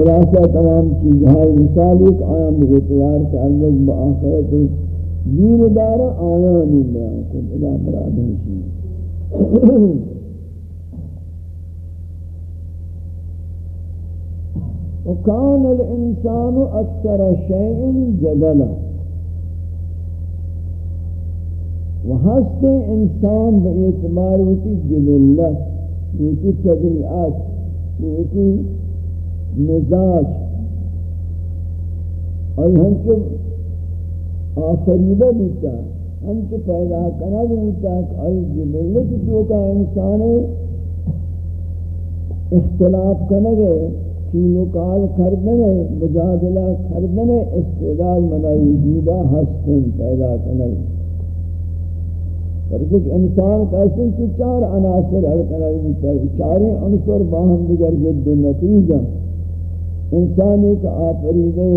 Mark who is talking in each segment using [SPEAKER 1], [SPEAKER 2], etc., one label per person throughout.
[SPEAKER 1] خلاصہ تمام چیز ہے مثال ایک آیا میں اعتبار تعلق با آخرت دین دارا آیا نہیں بیان کو بلا مراد ہے وكان الإنسان أكثر شيء جدلا. وحسن انسان باعتبار وتی جبلت وتی طبیعت وتی مزاج. اور ہم کو آفریدہ بیتا ہم کو پیدا کرنا بیتا اور جبلت جو کا انسان ہے، اختلاف کرنے گئے کینو کال کردنے مجادلہ کردنے استعداد منائی وجودہ ہستن پیدا کرنے پر ایک انسان کیسے کہ چار عناصر ہر کرنے ہوتا ہے چاریں عنصر باہم دیگر جد و نتیجہ۔ انسان ایک آفریدے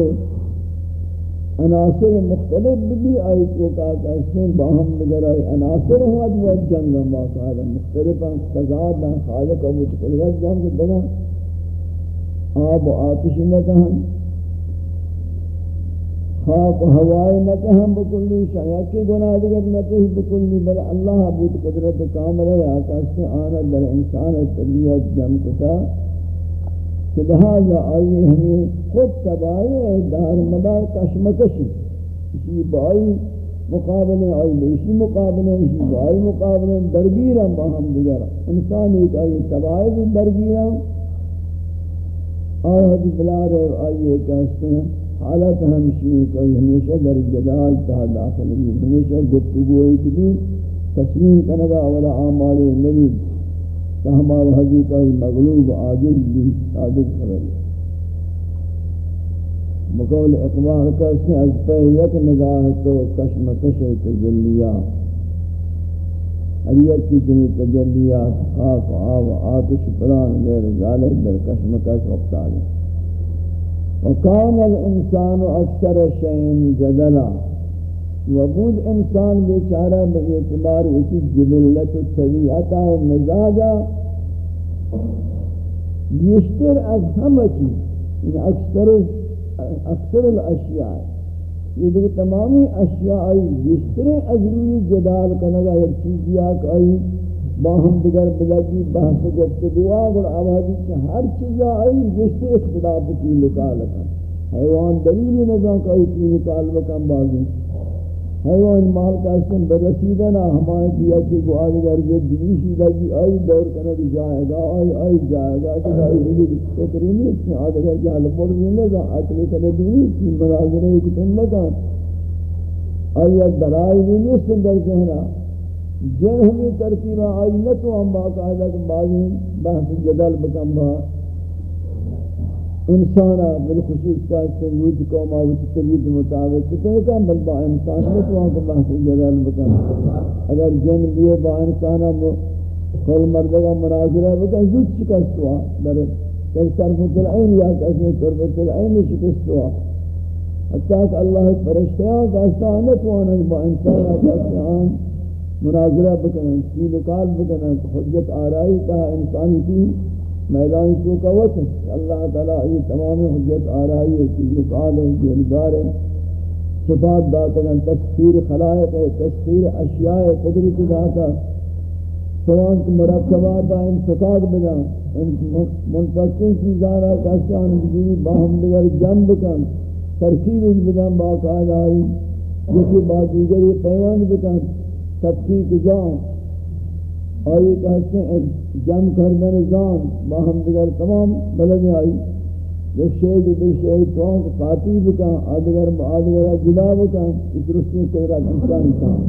[SPEAKER 1] عناصر مختلف بھی آئی تو کہا کیسے باہم دیگر آئی عناصر ہوا دو جنگ ہم موقع مختلف ہم تضاد ہیں، خالق ابو قدرت جنگ دیگر آب و آتش نہ کہن خاک و ہوائے نہ کہن بکلی شاید کے گناہ دیگر نہ کہی بکلی بل اللہ بود قدرت کامل ہے۔ آکاش سے آنا در انسان طبیعت جم کتا۔ کہ لہذا آئیے ہمیں خود تباہی دار مدار کشمکشی اسی بائی مقابلے آئی بیشی مقابلے اسی بائی مقابلے درگیرم باہم دیگر۔ انسان ایک آئی تباہی درگیرم اور حدی بلا رہے آئیے کہتے ہیں، حالت ہمشی کوئی ہمیشہ در جدال تا داخل بھی ہمیشہ گفتگو ایک بھی تسلیم کرنگا اولا آمال نبی۔ تحمال حدی کوئی مغلوب عاجز بھی صادق کرے۔ مقول اقبال کہتے ہیں از پہ یک نگاہ تو کشمکش تجلیات ہر کی جنی تجلیات خاک و آب آتش پران غیر ذالک در کشمکش افتالی وکان الانسان اکثر شئین جدلا۔ وبود انسان بیچارہ بے اعتبار اسی جبلت و طبیعتا و مزاجا بیشتر از ہمہ چیز یعنی اکثر اکثر الاشیاء. یہ دیکھ تمامی اشیاء آئی جسرے ازروی جدال کنگا ایک چیزی آک آئی باہم دیگر بلگی بحث گفتگوا اور آوازی کہ ہر چیزا آئی جسرے اختلاف کی لکالکا حیوان دلیلی نظام کا آئی کی لکالکا بازی. ہاں، حیوان مال کا اسم برسیدہ نہ ہمائے کیا کہ گو آدھگر زد دلیشی لگی، آئی دور کنگ جائے گا، آئی آئی جائے گا کہ آئی لگی فکری نہیں تھی آدھگر کی حلق پر جہل مرضی نگا عقلی کنگ دینی تھی، مناظرے ایک تن لگا آئی ایک درائی دلائی نہیں سن در ذہنہ۔ جن ہمیں ترتیبہ آئی نہ تو ہم باقاعدہ کہ بعضی بحث جدل بکم با۔ انسانا بالخصوص کا سنگوچ کو ماوت تبید مطابق کتنے کا بل با انسان میں تو آنکہ بحث جلال بکن۔ اگر جن بیے با انسانا کل مردگا مناظرہ بکن، زود شکست ہوا۔ در ایک طرف العین یا کسی طرف العین شکست ہوا۔ حتیٰ کہ اللہ پرشتیاں کا استانت وانا با انسانا کسی مناظرہ بکنن کی لکال بکنن حجت آرائی تا انسان کی میدان تو کا وقت اللہ تعالی یہ تمام حجت آرائی ہے کہ یقال ہے جلدار ہے۔ صفات داتن تفسیر خلائق ہے، تفسیر اشیاء قدرت داتا سوان کے مرکبات ان سکاگ بنا۔ منفقین چیزانا کسان بجنی باہم دیگر جنب کن۔ ترکیب بدن باقاعدہ آئی جسی بات دیگری پیوند بکن۔ تفسیر جان۔ آئی کہتے ہیں، جم کردن زان باہم دیگر تمام بلد آئی۔ یک شید و دیگر شید تو آنکہ قاطی بکن، آدگر با آدگر جدا بکن اس رسمی قدرت انسان کام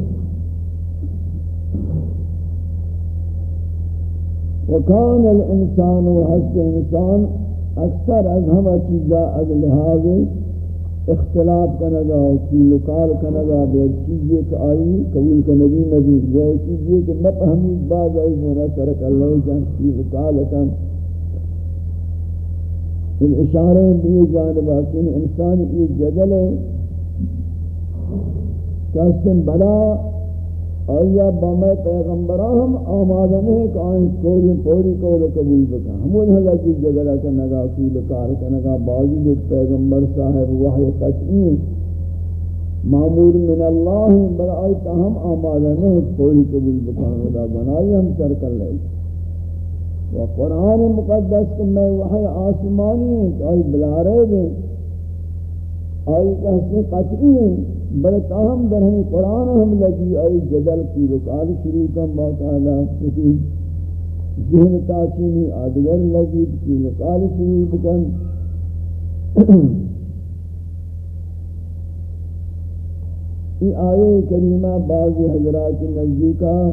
[SPEAKER 1] وکان الانسان و حسد انسان اکثر از ہمہ چیزا از لحاظ اختلاف کنگا کی لکال کنگا، بے چیزیں کہ آئی، قبول کنگی نبی بے چیزیں کہ مفہمید بعض آئی مونا سرک اللہ جان کی لکال کن ان اشارے بھی جانبا کہ انسان یہ جدل ہے کہ اس بلا آیا بامے پیغمبران ہم آمادن ہے کہ آئین کوری پوری قول قبول بکا ہمون حضا کی جگہ کا نگا فیل کار کا نگا باوجود ایک پیغمبر صاحب وحی قطعی۔ معمور من اللہ بل آئیتا ہم آمادن ہے کوری قبول بکا خدا بنائی ہم سر کر لیے و قرآن مقدس کہ میں وحی آسمانی ہے کہ آئی بلا رہے گئے آئی کہتے قطعی ہیں بل تاہم در ہمیں قرآن ہم لگی، آئی جدل کی رکال شروع کم باقاعدہ کسی۔ ذہن تاچینی آدگر لگی، کی رکال شروع کم یہ آئے کریمہ بعض حضرات نزدیکہ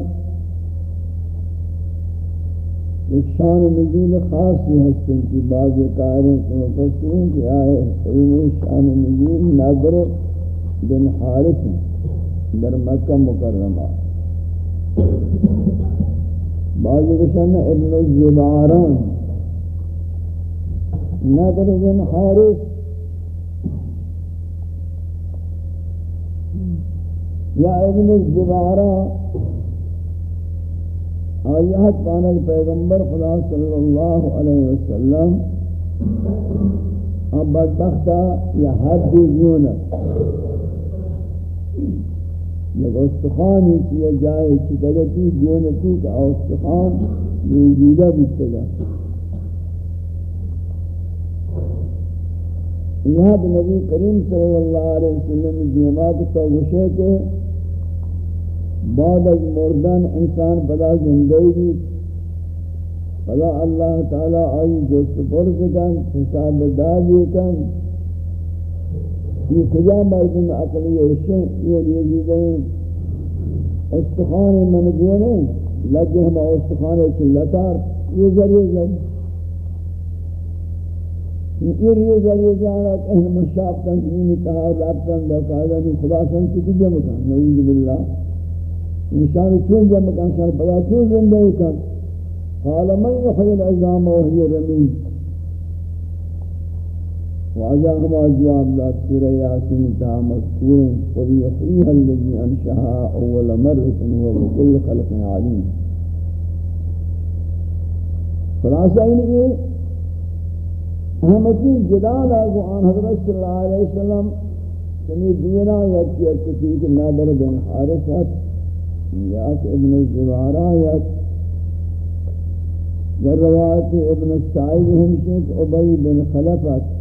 [SPEAKER 1] ایک شان نزول خاصی ہستن کی بعض قائروں سے مفسرین کی آئے کریمہ شان نزول نظر بن حارث در مکہ مکرمہ. بعض کشن ابن الزباران نظر بن حارث. یا ابن الزباران آیات پانک پیغمبر خدا صلی اللہ علیہ وسلم، اب بدبختہ یا حد زونت یک استخانی کی یہ جائے، چی تگتی جونتی کا استخان موجودہ بیتگا یہاں نبی کریم صلی اللہ علیہ وسلم دیمات توگشے کے بعد از مردن انسان پدا زندگی پدا اللہ تعالی آئی جو سپرس کن، حساب دادی کن. یہ کجا مردم عقلی اشیں یہ ریزیدیں استخان منگونے لگے ہم استخان چلتار یہ ذریعہ ذریعہ یہ ریہ ذریعہ جانا کہ اہم شاپتن سنین اتحاد رابطن باقاعدہ خدا سن کی تجھے مکان نعوذ باللہ. انسان چون جمع کن سر بیا چون زندگی کن. قال من يحيي العظام وهي رميم وعجاهم أجواب ذات سورة تا مذکور قل یحییها الذي أنشأها أول مرة و بكل خلق عليم خلاصہ این یہ احمدی جدال آگو آن حضرت صلی اللہ علیہ وسلم کمی دینا یا کیا کسی کے نابر بن ہے یاک ابن الزبارہ یک در روایت ابن السائب ہمشک عبی بن خلفت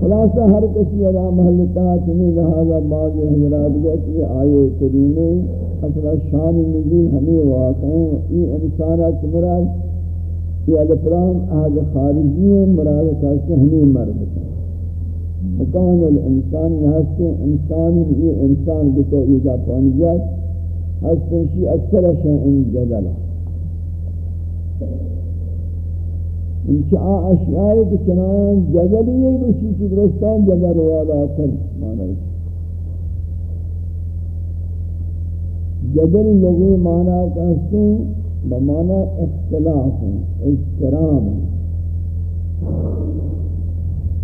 [SPEAKER 1] خلاصہ ہر کسی ادا محل تحت میں لہذا بعض حضرات گئے کہ آئے کریمے اصلا شان نزول ہمیں واقع ہیں۔ یہ انسانات مراد، یہ الفرام اہل خارجی ہیں، مراد کہتے ہمیں مرد ہیں۔ مکان الانسان ہستے انسان یہ انسان بتو ایجا پانجات ہستے شی اکثر شئین جدلہ انچہ اشیاء کے چنان جگلی ہے بچی چی درستان جگر والا کر مانا ہے جگل لغوی مانا کہتے ہیں بمانا اختلاف ہیں اجترام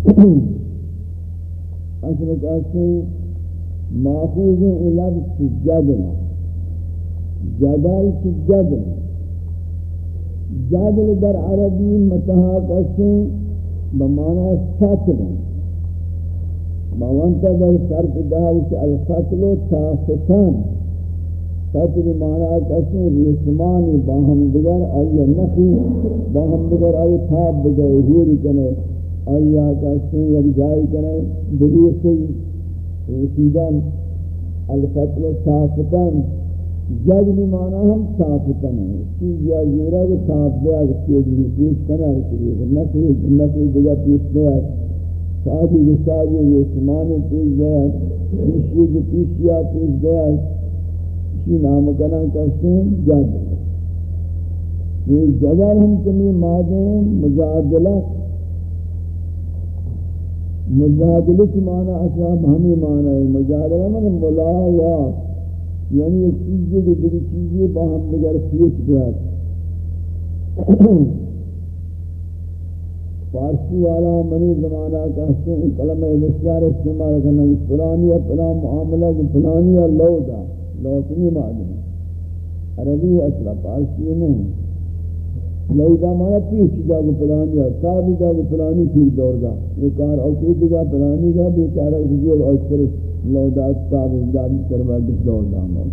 [SPEAKER 1] ہیں اصل کہتے ہیں ماخوذ لفظ جدل جدل کی جدل جادل در عربی متحا کسیں بمعنی فتل موانتا در صرف دارش الفتل و تافتان فتل معنی کسیں ریسمانی باہم دگر آئی نخی باہم دگر آئی تاب بگئے ہوری کنے آئی کسیں یک جائی کنے بریسی رسیدن، الفتل و تافتان جج بھی مانا ہم صاف کنے چیز یا یورا کو صاف دیا کہ چیز بھی پیش کنا رسلی نہ کہ نہ کہ جگہ پیش دیا شادی کے یہ سامان پیش دیا اسی کو پیش یا پیش دیا اسی نام کنا کرتے ہیں جج یہ جگہ ہم کمی مادے مجادلہ مجادلہ کی معنی اصلا ہمیں معنی ہے۔ مجادلہ یعنی من ملاحظات یعنی ایک چیزیں جو بڑی چیزیں باہم لگر پیش گرد فارسی والا منی زمانہ کہتے ہیں کلمہ بسیار استعمال کرنا کہ فلانی فلان معاملہ فلانی لو دا لو سنی عربی اصلا فارسی نہیں۔ لو دا مانا پیچ دا کو فلانی صاحب دا کو فلانی پھر دور دا۔ یہ کار اوکیت دا، فلانی دا، بیچارہ رجوع اکثر لو دا صاحب دا سروا دور دا موت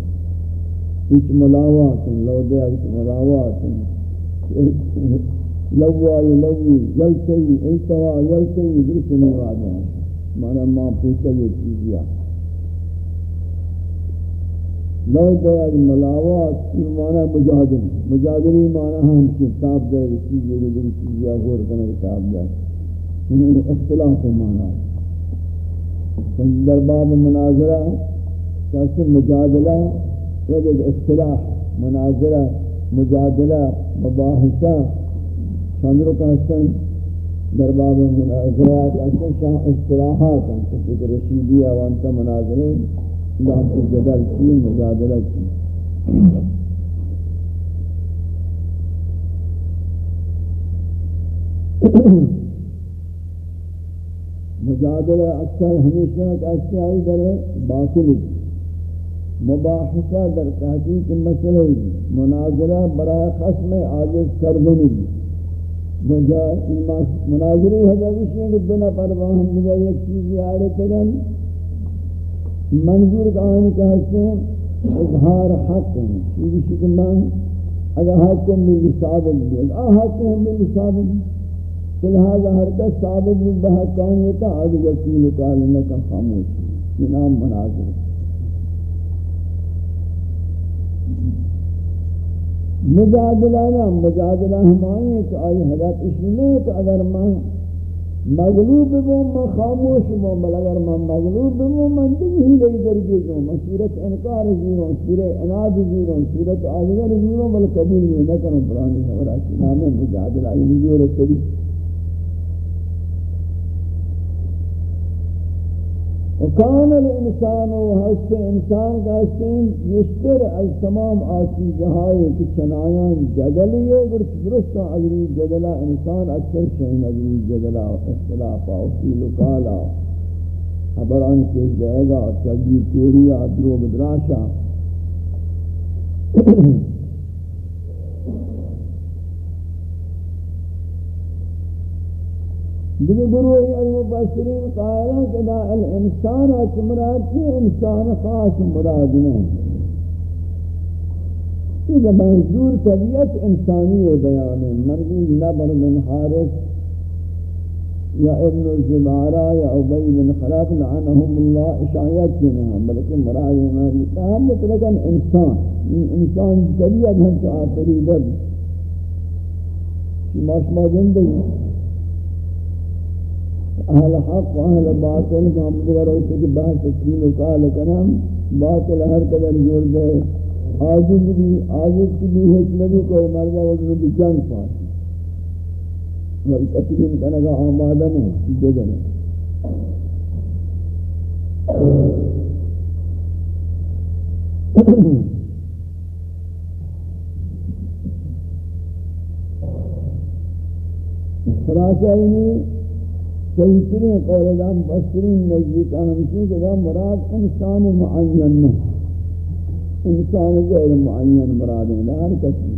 [SPEAKER 1] کچھ ملاوات لو دے کچھ ملاوات ہیں۔ لوا لوی یلتوی التوا یلتوی درست نیواد ہیں۔ مانا ماں پوچھا یہ چیزیا لو دے اگر ملاوات مانا مجادل، مجادلی مانا ہم کتاب دے چیزی رو دن چیزیا غور کرنے کتاب دے۔ یعنی اختلاف مانا۔ ہے در باب مناظرہ، کیسے مجادلہ؟ وجہ اختلاح مناظرہ، مجادلہ، مباحثہ چندرو کا حسن در باب مناظرات اصلا شاہ اصطلاحات ہیں کسی کہ رشیدی آوانتا مناظرے لحظ جدل کی مجادلہ کی۔ مجادلہ اکثر ہمیشہ کہ آئی در باطل مباحثہ در تحقیق مسئلہ مناظرہ برای خسم عاجز کردنی مناظری حضرت ہیں کہ دنہ پر ہم دیگا ایک چیزی آرے تگن منظور کا آئین کہتے ہیں اظہار حق ہیں یہ شکل من اگر حق کو ملی ثابت بھی اگر حق ہیں ملی ثابت بھی تو لہذا ہر کس ثابت بھی بحقانیتا آدھے گا کالنے کا خاموش. یہ نام مناظر. مجادلہ نہ مجادلہ ہمائیں کہ آئی حضرت اس نہیں کہ اگر میں مغلوب بو من خاموش بو بل اگر من مغلوب بو من دیگه هیلی لئی درجے من صورت انکار زیرون، صورت اناد زیرون، صورت آزگر زیرون، بل قبول نکنم پرانی خبر آشی نام مجادلہ، یہ نزور کری۔ وكان الانسان وحس انسان کا سین یشتر از تمام آسی جہائے کہ چنایان جدلیے گرچ درست اگری جدلا انسان اکثر شہین اگری جدلا اختلافا وفیل وکالا خبران کے جائے گا تغییر توریا درو بدراشا دیگه گروہی المبصرین قائلان کہ دا الانسان اچ مراد کی انسان خاص، مراد نہیں یہ منظور طبیعت انسانی بیان ہے مرغوب نبر بن حارث یا ابن الزبارہ یا عبی بن خلاف لعنہم اللہ اشایت کی نام بلکہ مراد ہے ہم مطلقا انسان. انسان طبیعت ہم چاہا فریدت ماشما زندگی. اہل حق و اہل باطل ہم دیگر ہوتے کہ بہت تکیل و کال کرم، باطل ہر قدر جوڑ دے۔ آجز بھی آجز کی بھی حکمتی کو مردہ وزن بھی جنگ پاس اور تکیل کرنے کا آمادہ نہیں جگہ نہیں۔ خلاصہ ہی صحیح ترین قول دا بسرین نزدیک ہمشی کہ دا مراد انسان معین نہیں انسان غیر معین مراد ہے ہر کسی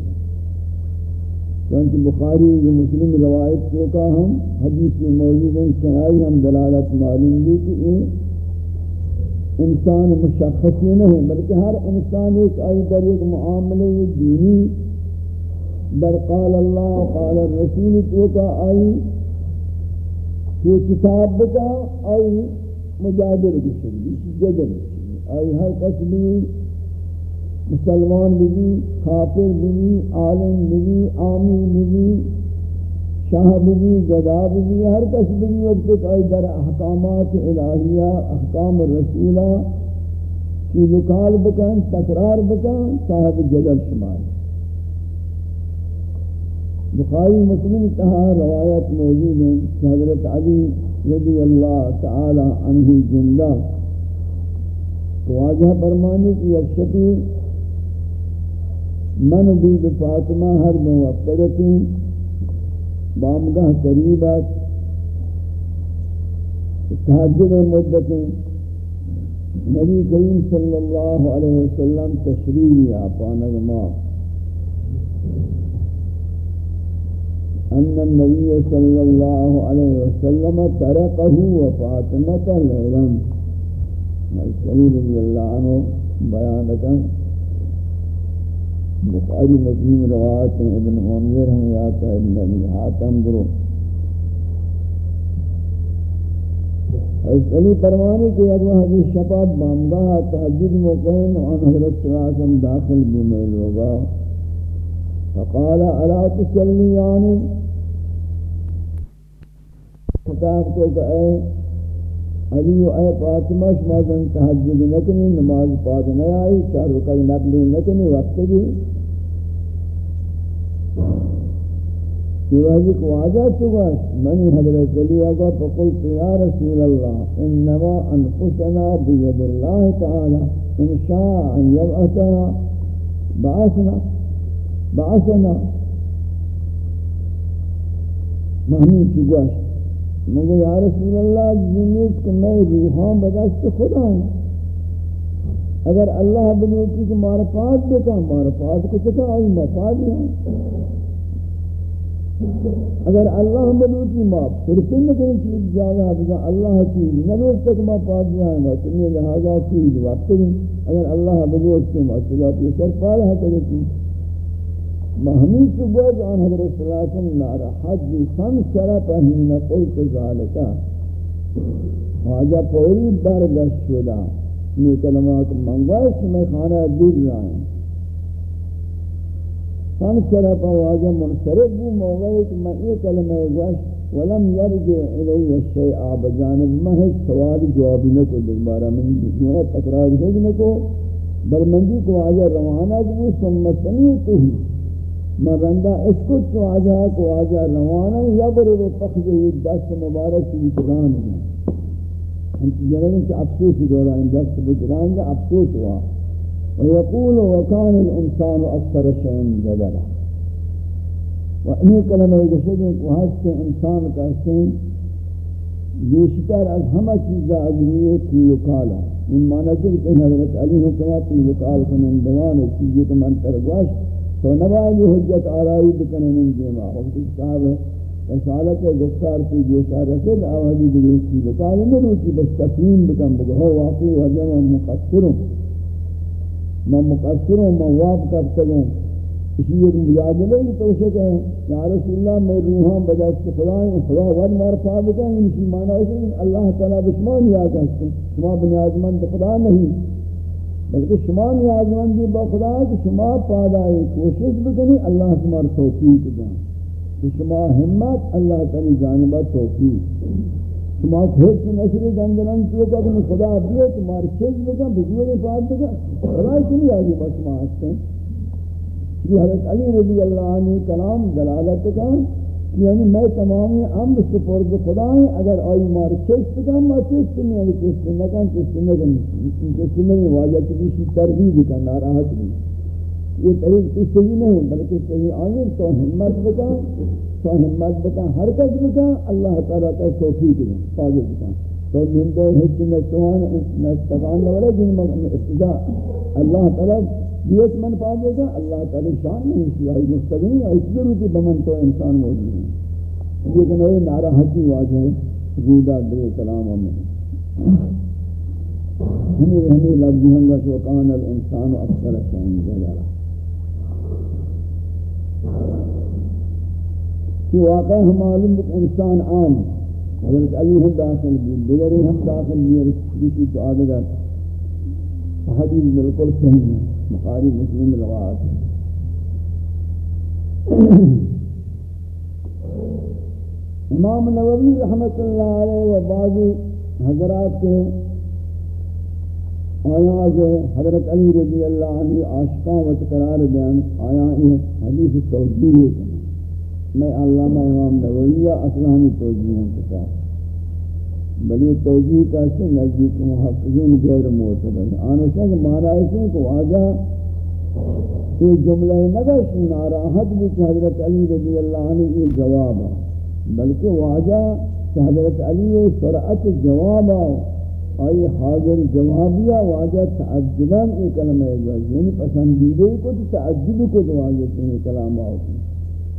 [SPEAKER 1] چونکہ بخاری و مسلم روایت کو کا ہم حدیث میں موجود ہیں چنائی ہم دلالت معلوم دی کہ یہ انسان مشخصی نہیں بلکہ ہر انسان ایک آئی در ایک معاملے دینی. در قال اللہ، قال الرسول، تو کا آئی یہ کتاب بتا، آئی مجادر بشن جدل آئی ہر کس بھی، مسلمان بھی خافر بھی عالم بھی عامی بھی شاہ بھی گدا بھی ہر کس بھی وقت ایک آئی در احکامات الہیہ، احکام رسولہ کی لکال بکن، تکرار بکن، صاحب جدل شمار بخاری مسلم کہا روایت موجود ہے کہ حضرت علی رضی اللہ تعالی عنہ زندہ تو واجہ فرمانے کی ایک شکی من بید فاطمہ ہر دو وقتگتی بامگاہ قریبت تحجد مدتیں نبی کریم صلی اللہ علیہ وسلم تشریح آپانگ ما ان النبی صلی اللہ علیہ وسلم ترقه وفاطمة لیلا مجھلی رضی اللہ عنہ بیانتا بخاری مسلم روایت ابن منذر ہم یاتا ابن ابی حاتم درو حضرت علی فرمانے کہ اگر حدیث شفاعت بامگاہ تحجد مقین وان حضرت صلی اللہ علیہ وسلم داخل بمیل ہوگا. فقال ألا تسلیانی خطاب کو کہ اے علی و اے فاطمہ شما زن نکنی نماز پاک نہ آئی چار رکعت نبلی نکنی وقت کی؟ یہ کو آجا چکا منی حضرت علی آگا فقلت یا رسول اللہ انما انفسنا بید اللہ تعالی ان شاء ان یبعثنا بعثنا بعثنا. مہمی چکا مگو یا رسول اللہ جنیت کہ میں روحان بدست خدا ہوں اگر اللہ بنوٹی کہ مارفات بکا مارفات کو چکا آئی مفاد یہاں اگر اللہ ملوٹی ماپ ترسل نکنے چیز جاگا بزا اللہ چیز نلوٹ تک ما پاس جائیں گا تمہیں لہذا چیز وقت دیں اگر اللہ ملوٹ سے ماشدہ پیسر پارا پالا ہے تو چیز مہمی سبوز آن حضرت صلی اللہ علیہ وسلم نارا حج خم شرف ہین قلت ذالکا واجہ پوری برگشت شدہ یہ کلمات منگوائش میں خانہ دیر رہا فان شرف واجہ منصرف بو موقعی کہ میں یہ کلمہ گوش ولم يرجع الی الشیء بجانب محض سوال جواب نہ کو دوبارہ من یہ تکرار ہے کو بل مندی کو واجہ روانہ کو سمتنی تو ہی من رندا اسکت تو آجا کو آجا نوانا یبرو پخزه دست مبارک کی تران ہے ہم جنہیں کہ افسوس دورا ان دست بجران کا افسوس ہوا ويقول وكان الانسان أكثر شئن جدلا. وانی کلمہ یہ کہ وہاں سے انسان کا سین بیشتر از همه چیزا از روی کیوکالا این معنی که حضرت علی نے کہا کہ کال کنندگان چیزی که من ترگوشت تو نباید حجت آرائی بکنن ان دیما وقت صاحب رسالت گفتار کی جو شاہ رسد آوازی دیگه تیوکال مروچی بس تسلیم بکن بگو. واقعی وجہ میں مقصروں میں مقصر ہوں میں واپ کرتا ہوں. اسی ایک مجادلہ ہی تو اسے کہیں یا رسول اللہ، میں روحان بدست خدایں خدا ور مار پاہ بکا ان کی معنی ہے کہ اللہ تعالیٰ بشما نیاز ہے، شما بنیازمند خدا نہیں. بلکہ شما نیازمندی با خدا ہے کہ شما پادائی کوشش بکنی، اللہ شما توفیق دیں۔ کہ شما ہمت، اللہ تعالی جانبہ توفیق۔ شما ہیچ نشری گندنان تو کہ خدا دیے تمہار چیز بگا بزرگ پاک بگا خدای کنی آگی بس ما ہستے یہ حضرت علی رضی اللہ عنہ کلام دلالت کا یعنی میں تمامی امر سپرد خدا ہیں اگر آئی مار چیز بگا ما چیز کنی آگی چیز کنی نکن چیز کنی نکن چیز کنی نکن واجہ کسی تربیب کن، ناراحت بھی یہ طریق اس صحیح نہیں، بلکہ صحیح آئیں تو ہمت بکا تو ہمت بکا حرکت بکا اللہ تعالیٰ کا توفیق دیں فاضل بکا تو جن کو ہچ نستوان نستقان نورا جن میں ابتدا اللہ تعالیٰ بیت من فاضل کا اللہ تعالیٰ شان میں اسی آئی مستقنی آئی ضرورتی بمن تو انسان موجود ہے۔ یہ کہ نوے نعرہ حقی واجہ ہے، زیدہ دے کلام میں ہمیں ہمیں لفظی ہم گا شوکان الانسان اکثر شاہین جلالہ کہ واقع ہم معلوم کہ انسان عام حضرت علی ہم داخل بھی دیگر ہم داخل بھی کسی تو آدھے گا۔ حدیث بالکل صحیح ہے۔ بخاری، مسلم روایت امام نووی رحمت اللہ علیہ و بعض حضرات کے آیا جو حضرت علی رضی اللہ عنہ عاشقاں و تقرار بیان آیا، یہ حدیث توجیہ ہے۔ میں علامہ امام نوویہ اصلا ہمیں توجیہ ہوں کتا بلی توجیہ کہتے ہیں نزدیک محفظین غیر معتبر آنو شاہ کہ مانا ایسے کہ واجہ یہ جملہ نگش ناراحت بھی کہ حضرت علی رضی اللہ عنہ یہ جواب ہے۔ بلکہ واجہ کہ حضرت علی سرعت جواب آئی حاضر جوابیہ واجہ تعجبان یہ کلمہ ایک یعنی پسندیدے کو تعجب کو دواجہ سے کلام آؤ۔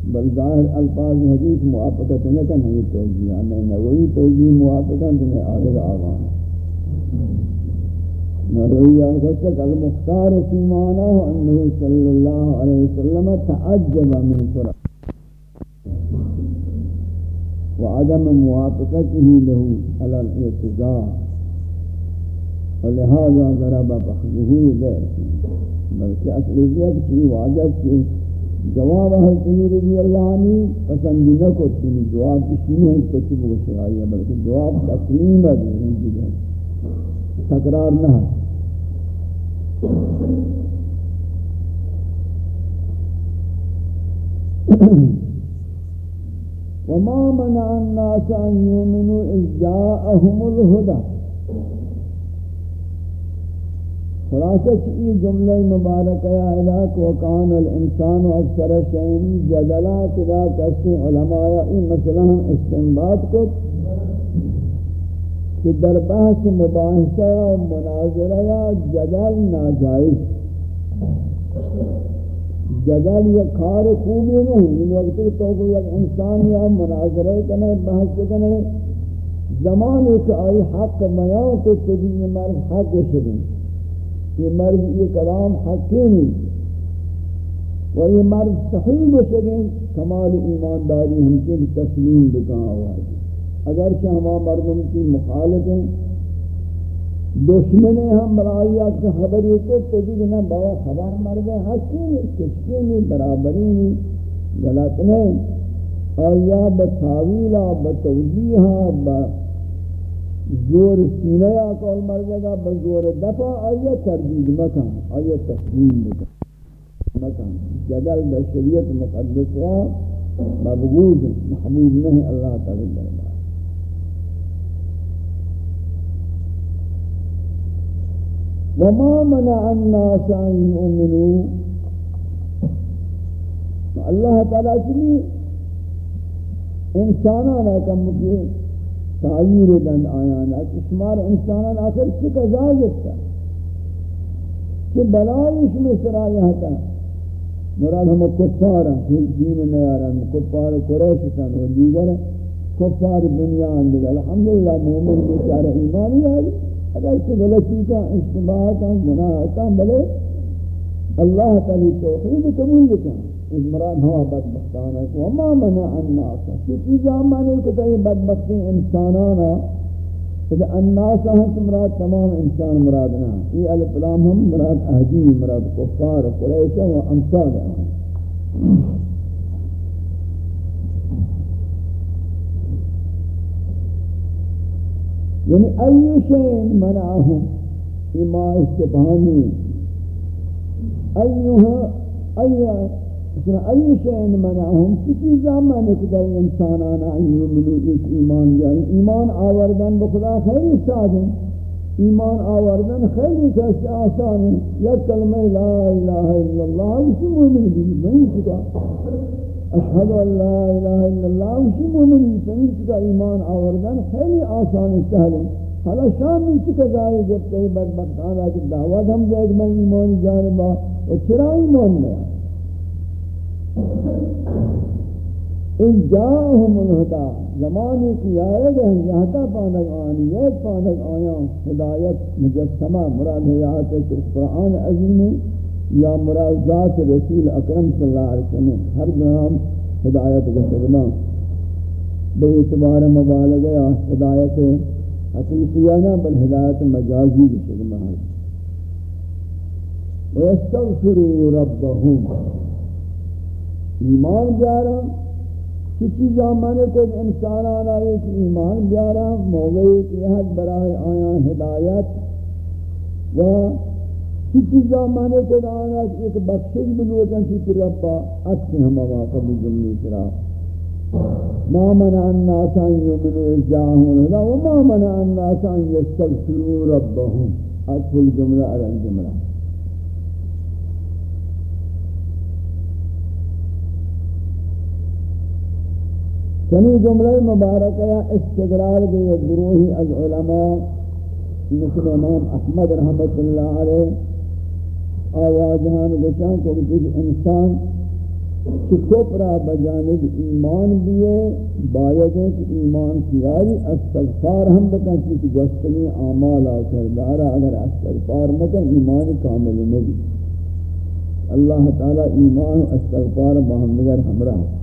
[SPEAKER 1] بل ظاہر الفاظ حدیث موافقت نہ کہ نہیں توجیہ میں نووی توجیہ موافقت نہیں آدھر آغان نروی آغتك المختار في معناه أنه صلى الله عليه وسلم تعجب من سرعة وعدم موافقته له على الاعتذار ولهذا ضرب بخذه غير بلکہ اصلی یہ کہ واجب کی۔ جواب ہے حضرت رضی اللہ عنہ پسند نہ کو تین جواب کی نہیں کچھ وہ شرائع بلکہ جواب تسلیم ہے ان کی جان تکرار نہ وما منع الناس أن يؤمنوا إذ جاءهم الهدى خلاصہ یہ جملہ مبارک ہے علاق وکان الانسان و اکثر شئین جدلات دا کسی علماء این مسئلہ ہم استنباد کو کہ در بحث مباحثہ و مناظرہ یا جدل ناجائز جدل یا کار خوبی نہیں ان وقت تو کوئی ایک انسان یا مناظرہ کنے، بحث کنے زمان ایک آئی حق میاں تو تجھے یہ مرد حق شدیں یہ مرد یہ کلام حقیمی و یہ مرد صحیح شدیں کمال ایمانداری ہم سے تسلیم بکا ہوا ہے۔ اگر کہ ہما مردم کی مخالف ہیں، دشمن ہم برائیات سے خبر یہ کو تو بھی نہ بابا خبر مرد ہے۔ حقی نہیں کشکی نہیں، برابری نہیں، غلط نہیں۔ آیا بتاویلا بتوجیحا بزور سینیا کول مرد گا بزور دفع آیا تردید مکان آیا تسلیم بکن مکان جدل بشریت مقدس ہے مبغوض محبوب نہیں اللہ تعالی دربار وما منع الناس ان يؤمنوا اللہ تعالی کی انسانانا کم کی تعیر دن آیانا اسمار انسانانا آخر چک ازاجت تا کہ بلائش میں سرایہ تا مراد ہم کفارا دین نیارا کفار قریش تن و دیگر کفار دنیا اندگا الحمدللہ مومن بیچارہ ایمانی آئی اگر سے غلطی کا اشتباہ کا گناہ کا بلے اللہ تعالی توحید قبول لکھا اس مراد ہوا بدبختان ہے وما منع الناس کہ چیزا مانے کو تے بدبختی انسانانا کہ الناس ہیں مراد تمام انسان مراد نہ یہ ہم مراد اہدی مراد کفار قریش و امثال ہیں یعنی ای شین منعهم. اما استفهامی. ایوها ایوها ای شین منعهم کسی زمان کدر انسانان ایو منو ایک ایمان یعنی ایمان آوردن بخدا خیلی سادن ایمان آوردن خیلی کسی آسان یک کلمہ لا الہ الا اللہ اسی مومن بھی بہن چکا اشهد ان لا اله الا الله وشي مؤمن سميت کا ایمان آوردن خیلی آسان سهل حالا شام میں چکا جائے جب کئی بدبخت آنا کہ دعوت ہم جائے میں ایمان جانبا و چرا ایمان میں ان جاہم الہدا زمانے کی آئے گئے یہاں پانک آنی ایک پانک آیا ہدایت، مجسمہ مراد حیات قرآن عظیم یا مراد ذات رسول اکرم صلی اللہ علیہ وسلم، ہر نام ہدایت کا سگنا بے اعتبار مبالغہ یا ہدایت حقیقیہ نہ بل ہدایت مجازی کا سگنا ہے۔ وَيَسْتَغْفِرُوا رَبَّهُمْ۔ ایمان بیارا کسی زمانے کو انسان آنا ایک ایمان بیارا موقعی کی حد برائے آیا ہدایت و کی کسی زمانے کو دانا ایک بخشش بلوٹن سی ربا اکسی ہم واقع جملی کرا. ما منع الناس ان يؤمنوا اذ جاءهم الهدى وما منع الناس ان يستغفروا ربهم. اصل الجمله على الجمله چنی جملہ مبارکہ یا استدلال کے گروہی از علماء مثل امام احمد رحمت اللہ علیہ آوازان گشان کو کچھ انسان کہ کپرا بجانب ایمان بیئے باید ہے کہ ایمان کیاری استغفار ہم بکن چیز گستنی آمال آکر دارا اگر استغفار مکن ایمان کامل نبی۔ اللہ تعالی ایمان استغفار باہم نگر ہمراہ۔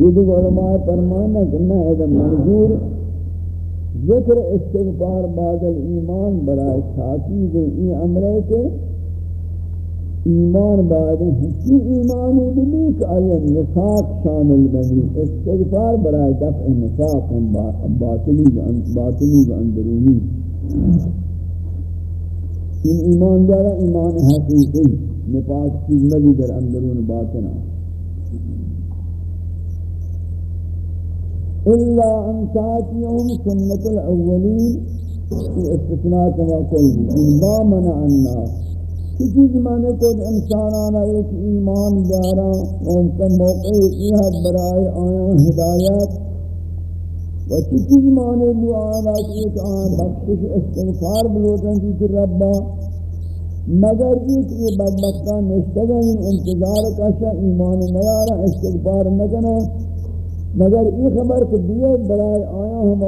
[SPEAKER 1] یہ دیکھ علماء فرمانا کہ نہ ایدم منظور ذکر استغفار بعد الایمان برای تاکید این امرے کے ایمان بعد ہنچی ایمانی بھی کہ آیا نفاق شامل بنی استغفار برای دفع نفاق باطلی باطلی و اندرونی این ایمان دارا ایمان حقیقی نفاق چیز ملی در اندرون باطنا الا ان تاتيهم سنة الاولين استثناء كما قلت. لا منع الناس کسی زمانے کو انسان آنا ایک ایمان دارا، ان کا موقع یہ حد برائے آیا ہدایت. و کسی زمانے بھی آنا ایک آن بخشش استغفار بلوٹن کی ربا، مگر ایک یہ بدبختان نشتگا ان انتظار کشا، ایمان نیارا، استغفار نکنا مگر یہ خبر کہ دیئے برائے آیا ہم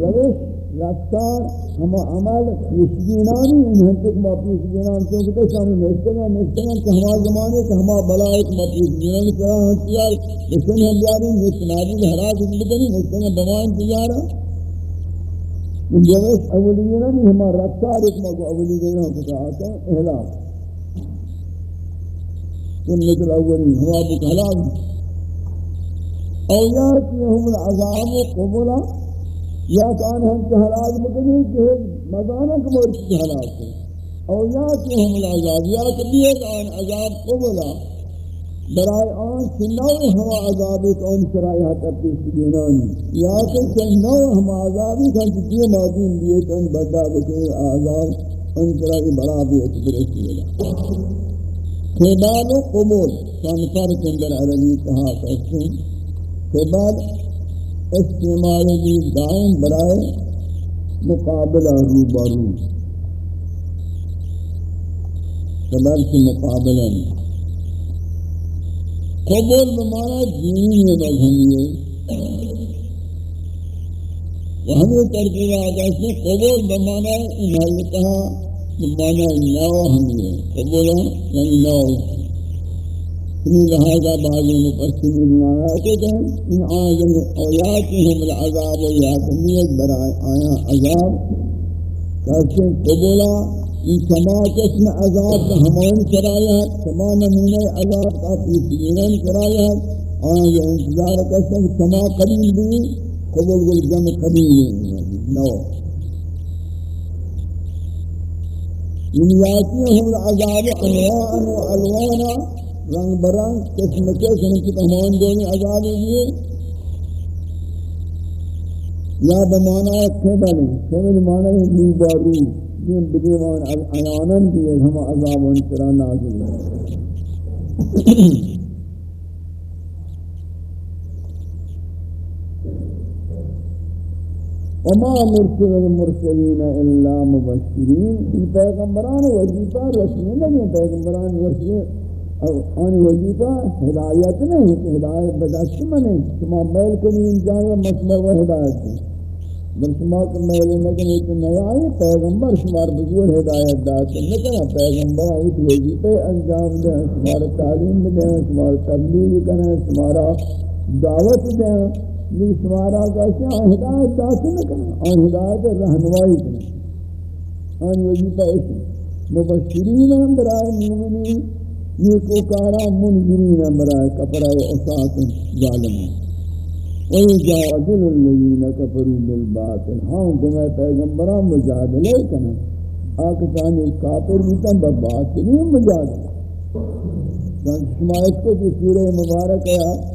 [SPEAKER 1] روش رفتار ہم عمل پیشگینانی ان ہنتک ما پیشگینان چونکہ تو شانو نشتگا نشتگا کہ ہما زمانے کہ ہما بلائک ما پیشگینان کرا ہنتیار نشتن ہم بیاری نشتنادی حراج بکنی نشتگا بوائن تجارا من جوش اولیینانی ہما رفتار ایک ما کو اولی گئی ہم کتا آتا ہے احلاق سنت الاولین ہما بکھلاق او یاتیہم العذاب قبلا یا کان ہم کے حالات مکنی کہ مزانہ کو کی حالات ہے او یاتیہم العذاب یا کبھی کان عذاب قبلا برائے آن سنو ہوا عذابی کون سرائی حتی پیش دینانی یا کہ سنو ہوا عذابی کون سرائی مادین دیئے کون بڑا بکر عذاب ان سرائی برا بھی اکبر اسیلہ خیبال قبول سانفر کندر عربی کہا کرتے ہیں کے بعد استعمال بھی دائم برائے مقابلہ رو روبارو سبب سے مقابلہ میں قبول بمانا دینی میں مذہبی ہے وہ ہمیں ترکیب آگا اس میں قبول بمانا انہوں نے کہا بمانا نو ہمیں قبول یعنی نو لہذا بعض روایات ہیں إن آیات اویاتهم العذاب برائے آیا عذاب کہتے قبولا ان سما قسم عذاب کا ہمان کرایا سما نمونہ عذاب کا پیسینن کرایا آیا یہ انتظار قسم سما قبیل بھی قبول گل جمع قبیل نو ان یاتیهم العذاب انواعا و الوانا یعنی رنگ برنگ قسم قسم کی تمام دونی عذاب دیئے یا بمانا کبل کبل مانا ہے نیبارو جن بدیوان عیانن دیئے ہم عذاب انترا نازل وما مرسل المرسلين الا مبشرين پیغمبران وظیفہ رسول نہیں پیغمبران رسول آن وظیفہ ہدایت نہیں، ہدایت بدست منے شما میل کنی انجائے مسئلہ و ہدایت دی بل شما کو میل نکنی تو نیا آئے پیغمبر شمار بزور ہدایت داتا نکنا پیغمبر آئیت وظیفہ انجام دیں، شمار تعلیم دیں، شمار تبلیغ کریں شمارا دعوت دیں۔ لیکن شمارا کہتے ہیں ہدایت داتا نکنا آن ہدایت رہنوائی کریں۔ آن وظیفہ اس مبشرین ہم برائے مومنین یہ کو کارا منذرین برائے کفرائے اصاعت ظالمان وَيُجَادِلُ الَّذِينَ كَفَرُوا بِالْبَاطِلِ ہاں تمہیں پیغمبران مجادلے کنا۔ آکتانی کافر بیتن بباطلی مجادلہ شما اس کو جو سورہ مبارک ہے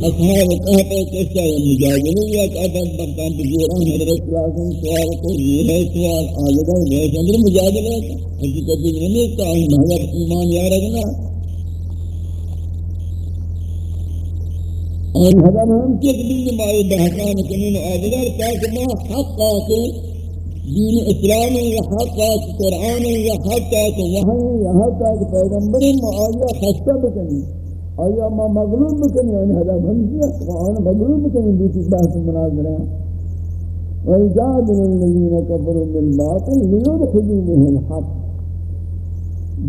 [SPEAKER 1] اصحاب کہتے کہ کیسا ہے مجاہدین یا کہتا بکان بزوران حضرت صلی اللہ علیہ وسلم سوال کو یہ ہے سوال آلگا ہے اندر مجاہدین ہے حقیقت نہیں ہے کہ ہم حضرت ایمان یا رکھنا اور ہم ہم کے دین مائے بہکان کنین آدگر تاکہ ما حق آکے دین اسلام یا حق آکے قرآن یا حق آکے وحی یا حق آکے پیغمبر ما آیا خستہ بکنی آیا ما مغلوب بکنی یعنی حضر ہمشی قرآن مغلوب بکنی بیتی بحث مناظر ہیں وَيْجَادِلُ الَّذِينَ كَفَرُوا بِالْبَاطِلِ لِيُدْخِلُوا بِهِ الْحَقِّ.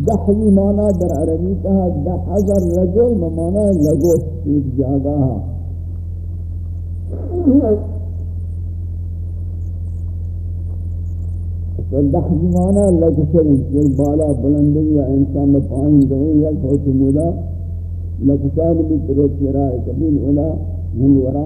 [SPEAKER 1] دحوی مانا در عربی کہا دحضر رجل مانا لگوش ایک جاگا. دحوی مانا لگوشر یہ بالا بلندی یا انسان پائن دوئی یا خوش مولا. لگوشار بھی ترو چرائے کبھی اولا من ورا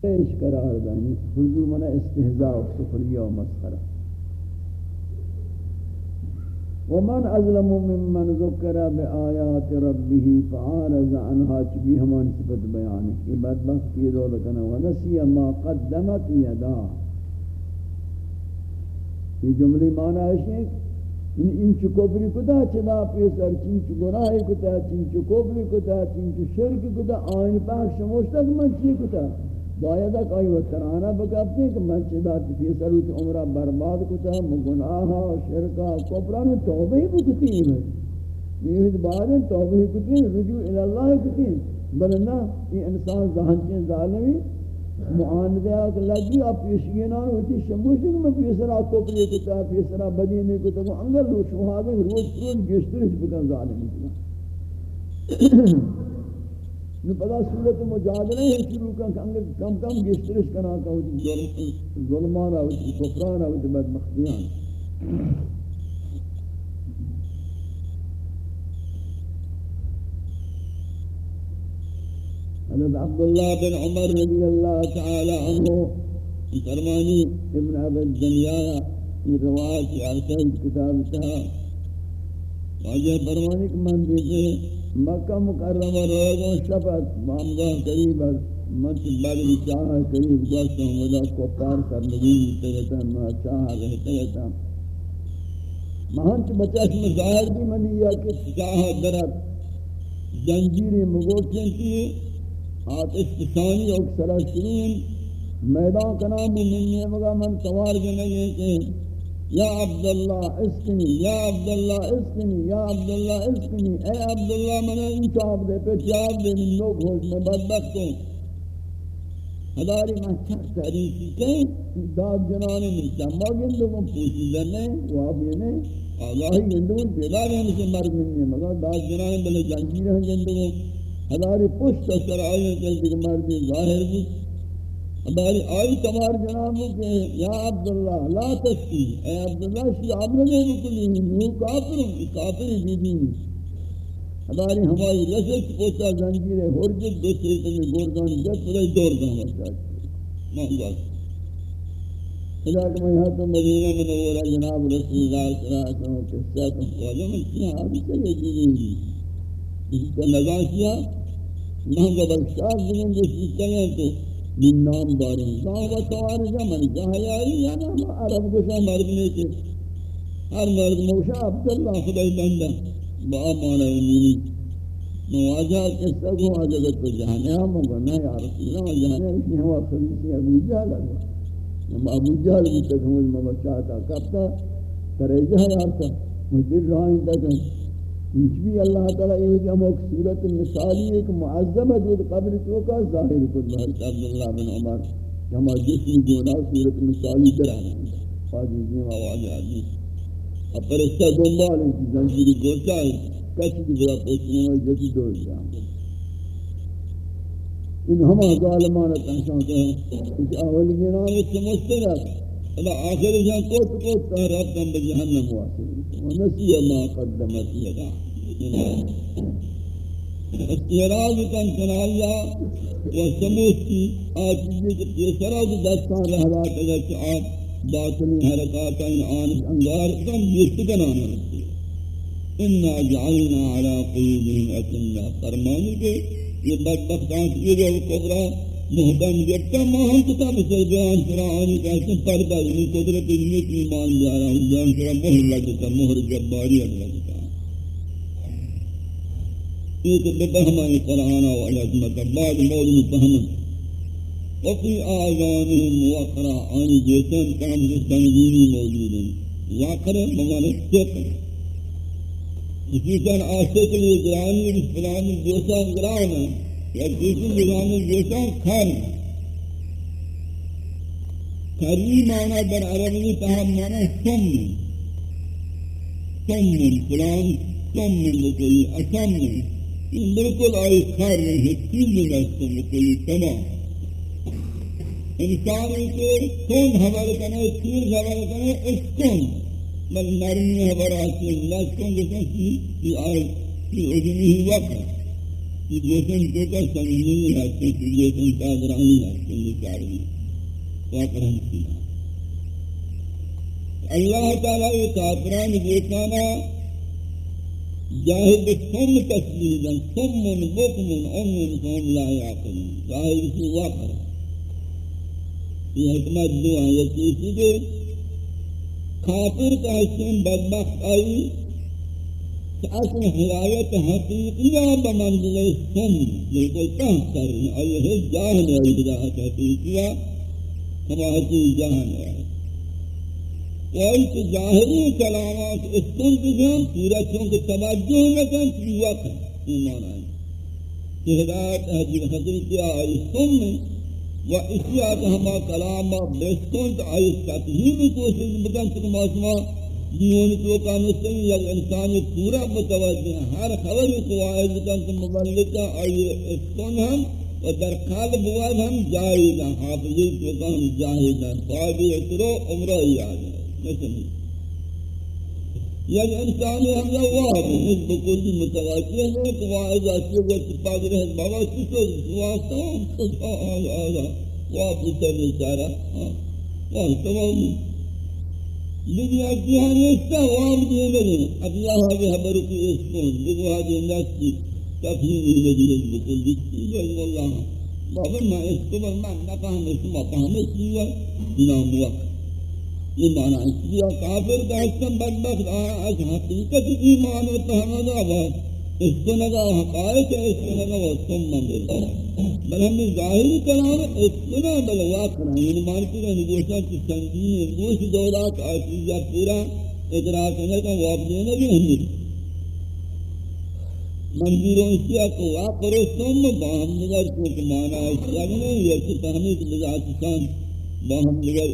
[SPEAKER 1] پیش قرار دانی حضور من استهزاء و سخریہ و مسخرہ۔ ومن ازلم ممن ذکر بآیات ربه فعارض عنها چبی ہمان صفت بیان ہے یہ بدبخت کی دول کنا ونسی ما قدمت یدا۔ یہ جملی معنی ہے ان ان چ کوبری کدا چدا پیسر چین چ گناہ کدا چین چ کوبری کدا چین چ شرک کدا آئین پاک شموشتا من چی کدا باید کوئی وترانا بکاتے کہ میں چدا تی سروت عمرہ برباد کتا گناہ شرکا، کفران توبہ بکتی ہے یہ بعد توبہ کتی رجوع الی اللہ کتی بلنا یہ انسان ذہن کے ظالمی معاندہ کہ لگی اپ پیشگی نہ ہوتی شموش میں پیسرا کوپری کتا پیسرا بدی نہیں کتا کو انگل لو شہادہ روز روز گشترش بکن ظالمی نو پدا صورت مجادلہ ہے شروع کا کہ کم کم گشترش کنا کا ہوتی ظلمان ہوتی کفران ہوتی۔ بدمختیان حضرت عبداللہ بن عمر رضی اللہ تعالی عنہ فرمانی، ابن عبد الدنیا یہ روایت عرصہ کتاب تھا۔ واجہ فرمانی کہ من دیتے مکہ مکرمہ روزوں شفت مامدہ قریب منت بدری چاہ قریب گوشت ہوں ودا کفار کرنگی تگتا ما چاہ رہتا رہتا. مہنچ بچاش میں ظاہر بھی منی یا کہ چاہ درد. جنجیر مگوچن کی آتش کسانی اکسرہ شرین میدان کنام بھی منی مگا من سوار جنگی کہ یا عبداللہ اسکنی، یا عبداللہ اسکنی، یا عبداللہ اسکنی، اے عبداللہ منہ ان دے پہ چاپ دے من لوگ ہوش میں بدبخت ہیں ہداری میں چک تحریکی کہیں داد جنانے میں چمبا گندوں کو پوچھی لنے وابینے آگاہی گندوں پیدا رہنے سے مرد نہیں ہے مگر داد جنانے بلے جنگی رہن گندوں ہداری پشت سر آئے چلتے کہ مرد ظاہر بھی ہماری آئی تمہار جنابوں کے یا عبداللہ، لا تسکی اے عبداللہ کی شی عبداللہ بکلی نو کافر کافر بیدی ہماری ہماری لسک پوچھا زنجیر حرجت دوسرے تمہیں گوردان جت پڑے دور دان گاں بچا مانگا خدا کہ میں یہاں تو مدینہ میں نورا جناب رسول اللہ صلی اللہ علیہ وسلم کے ساتھ خواجہ میں کیا آبی چلے جیدیں اس کا نظام کیا؟ مہنگا بخشاف دنیں جو سیکھتے تو من نام داریں صحابہ توارجہ من جہیائی یا نام عرب گشا مرد میں کے ہر مرد موشا عبداللہ خدای بندہ با مانا امینی نواجہ قصہ کو آجگت پر جہانے ہم گنا یا رسول اللہ جہانے اس نے ہوا خلیسی ابو جہل لگا ہم ابو جہل بھی تک ہم مبچاتا کب تا تریجہ یارتا مجھر رائن تک انچ بھی اللہ تعالیٰ یہ کہ ہم ایک صورت مثالی ایک معظم ہے قبر تو کا ظاہر کو حضرت عبداللہ بن عمر کہ ہم جسم گناہ صورت مثالی پر آنا ہے جیم آواز آجی اب پرستہ دنبال ہے کہ زنجیری گوشا ہے کسی کی بڑا پوچھنے میں جسی دور جاؤں ان ہمہ ظالمانہ تنشانتے ہیں اس اول جنان سمجھتے رہا الا آخر جان کوت کوت تہراب کم بجہنم واصل ونسی ما قدمت یدا استعراض کن کنایا و سموت کی آجزی کے پیسرہ کی دستان رہلات اگر کہ آپ باطنی حرکات ان آن انگار کم جست کنانا رکھتے انا جعلنا على قلوبهم اکنہ فرمانی کے یہ بدبختان کی جو کبرہ
[SPEAKER 2] محکم گرتا ماہم کتاب سے بیان قرآن کہتے ہیں پردہ یعنی قدرت علمی کی ایمان جا رہا ہوں جان سرا مہر لگ لگتا مہر جباری لگتا یہ کہ بفہمانی قرآن و علیہ بعد موجود فہمن وفي آذانهم وقرا آن جیسن کام سے تنظیمی موجود ہیں وقرا بمعنی سکر اسی طرح آسے کے لیے گرانی بھی فلانی جیسا گران ہے یا دوسری گرانی جیسا کھان کھری معنی در عربی تاہم معنی سم سم فلان سم بکلی اسم بالکل آئی کھار نہیں ہے تین دن استم بکلی تمام انسان کے کون حوالے کرنے تیر حوالے کرنے اس کون بل نرمی حوالہ سے اللہ کون کی آئے کی اجمی وقت کہ جیسا ان کو کا سمجھنے نہیں رہتے کہ جیسا ان کا ادرانی رہتے ہیں یہ چاڑی واقع ہم سنا اللہ تعالیٰ یہ کافران دیکھانا جاہد سم تسلیدا سم بکم ام سم لا یعقلون جاہد سے واقع یہ حکمت دو آیت تیسی کہ کافر کا حسن بدبخت آئی کہ اصل حیات حقیقیہ بمنزل سن بالکل تحت کر رہی ہے آئی ہے جاہن ہے حیات حقیقیہ ہما حقیق جاہن ہے۔ کوئی کہ ظاہری کلامات اس سن بجان پورا چونکہ توجہ لکن کی وقت ایمان آئی کہ ہدایت حجیب حقیقیہ آئی سن و اسی آتا ہما کلام بیستون تو آئی تطہیمی کوشش بکن کہ معصومہ دیونی تو کانستن یا انسان پورا متوجہ ہر خبر کو آئیز کن کہ مبلکہ آئی استون ہم و در قلب واد ہم جائیدہ حافظی تو کہ ہم جائیدہ صاحبی اترو عمرہ ہی آجائے نسلی یعنی انسان ہم یا واد اس بکل متوجہ ہے کہ آئیز آتی ہے کہ پاک رہت بابا کسو واسطہ ہم خدا آیا آیا وابتا بیچارہ ہاں تمام دنیا جہان ایسا وام دیے لگے اب یہاں بھی حبر کی اس کو دیکھو آج انداز کی تفہیم ہی لگی ہے بکل دیکھتی ہے اللہ بابا میں اس کو میں نہ کہاں میں اس کو مقام اس لیے نام یہ معنی اس لیے کافر کا اسم بدبخت آیا اس حقیقت ایمان و تحمد آباد اس حقائق ہے اس کو لگا وہ سم بل ہم نے ظاہری کلام اس کو نہ یعنی مانتی رہا نگوشا کی سنگین گوش دولات آسیزہ پورا اقرار کرنے کا واقع دینا بھی ہم نہیں منظوروں اسیا کو واقع رو سم باہم نگر کو مانا اسیا نہیں یہ کہ تحمید لذات سان باہم نگر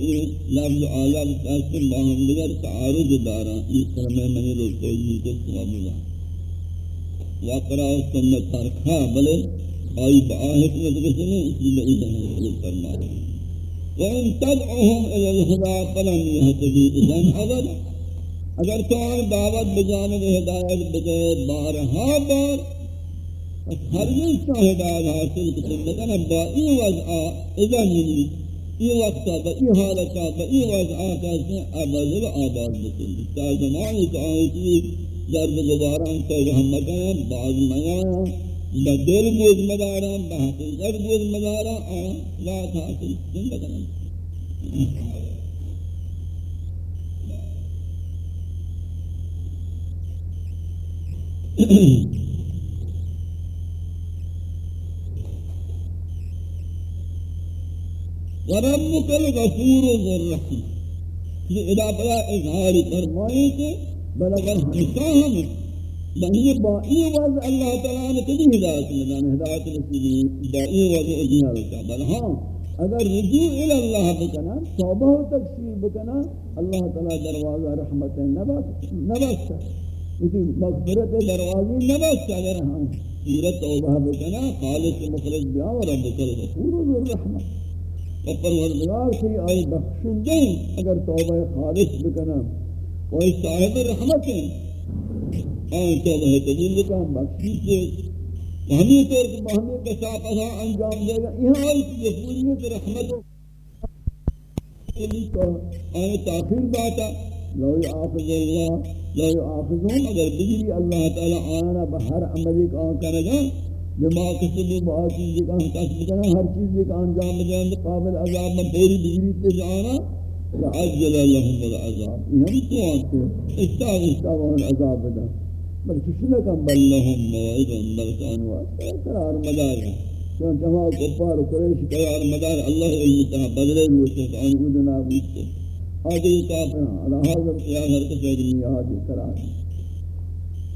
[SPEAKER 2] لفظ آیا بتاسم باہم نگر تعارض دارا۔ اس طرح میں میں نے دوستو یہ کو سواب اللہ وقرا سنت ترکھا بلے، آئی بآہت میں کسی نے اس لیے ادھن حضرت فرما وَإِن تَدْعُهُمْ إِلَى الْهُدَى فَلَمْ يَهْتَدِي إِذَنْ أَبَدًا۔ اگر تو آن دعوت بجانب ہدایت بغیر بارہا بار ہرگز کا ہدایت حاصل کتن لکن با ای وضعا اذن یعنی ای وقتا با ای حالتا با ای وضعا کہتے ہیں ابد و آباد بکن تا زمانی تو آئی درد گزاران تو ہم مکان، بعض میاں بدل بود مدارا بحث در بود مدارا لا تحصل سن بدن وربك الغفور ذو الرحيم إذا بلا إظهار فرمائك بل اگر ہمیشہ ہم بنی بائی وضع اللہ تعالیٰ نے کدی ہدایت مدان ہدایت رسیلی بائی وضع اجیہ رکھا بل ہاں اگر رجوع الاللہ بکنا توبہ و تکسیر بکنا اللہ تعالیٰ دروازہ رحمت نبستا اسی مغفرت دروازی نبستا اگر ہاں، ہم سورت توبہ بکنا خالص مخلص بیا و رب کل غفور و رحمت و پروردگار سے آئی بخشن دیں اگر توبہ خالص بکنا کوئی صاحب رحمت ہے آن تو وہ قبول کا مقصود سے ہمیں طور پر ہمیں کے ساتھ ایسا انجام دے گا یہاں اس غفوریت رحمت کو آن تاخیر باتا لو یعافظ اللہ لو یعافظهم اگر بجلی اللہ تعالی آنا بہر عملی کا کرے گا
[SPEAKER 1] لما کسبو با چیز کا ہم کسب کرنا ہر چیز کا انجام دیں قابل عذاب میں پوری ڈگری تے جانا عجل لهم العذاب یہ ہم تو آتے استاغ استاغ العذاب دا بل کسی کم بل لهم موعد بل كانوا قرار مدار چون جماع کفار قریش قرار مدار اللہ علم تہا بدلے روشت عن ودنا بیتے آدھے کافر على حاضر قیام کسی دنیا آدھے قرار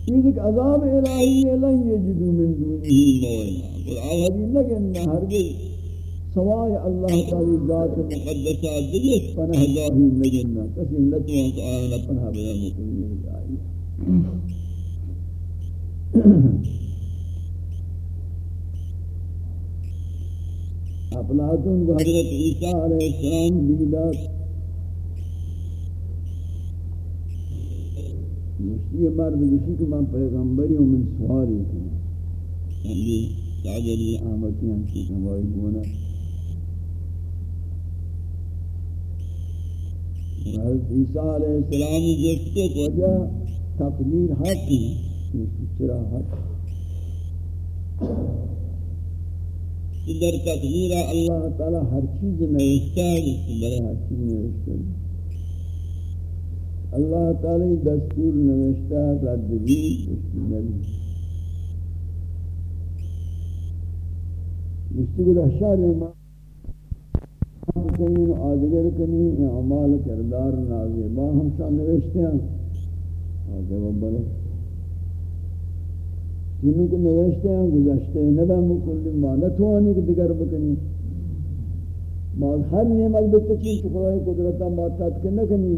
[SPEAKER 1] یہ عذاب الہی لن یجدو من دونه موعد قل آوہدی لگن ہرگز سوائے اللہ تعالی ذات مقدسہ دیئے پناہ لاہی نجنہ کسی نتوان تو آنا پناہ بنا مکنی جائی افلاطون کو حضرت عیسیٰ علیہ السلام دیدات یہ مرد کسی کہ میں پیغمبری ہوں من سوالی کروں۔ ہم تعجلی آمدی ہم کی کمائی گونا حضرت عیسیٰ علیہ السلام جیسے وجہ تقدیر حق ہے چرا حق۔ در تقدیر اللہ تعالی ہر چیز نوشتا ہے برای ہر چیز نوشتا ہے۔ اللہ تعالی دستور نوشتا ہے، رد بھی نبی۔ مشتگل اشار ما کنین آدگر کنین اعمال کردار نازیبا ہم شاہ نوشتے ہیں۔ آدھے بلے۔ جنہوں کو نوشتے ہیں، گزشتے ہیں نبا مکلی ما نتوانی کہ دگر بکنی۔ ما ہر نعمت بکچین چکرائی قدرتا ما تاتکن نکنی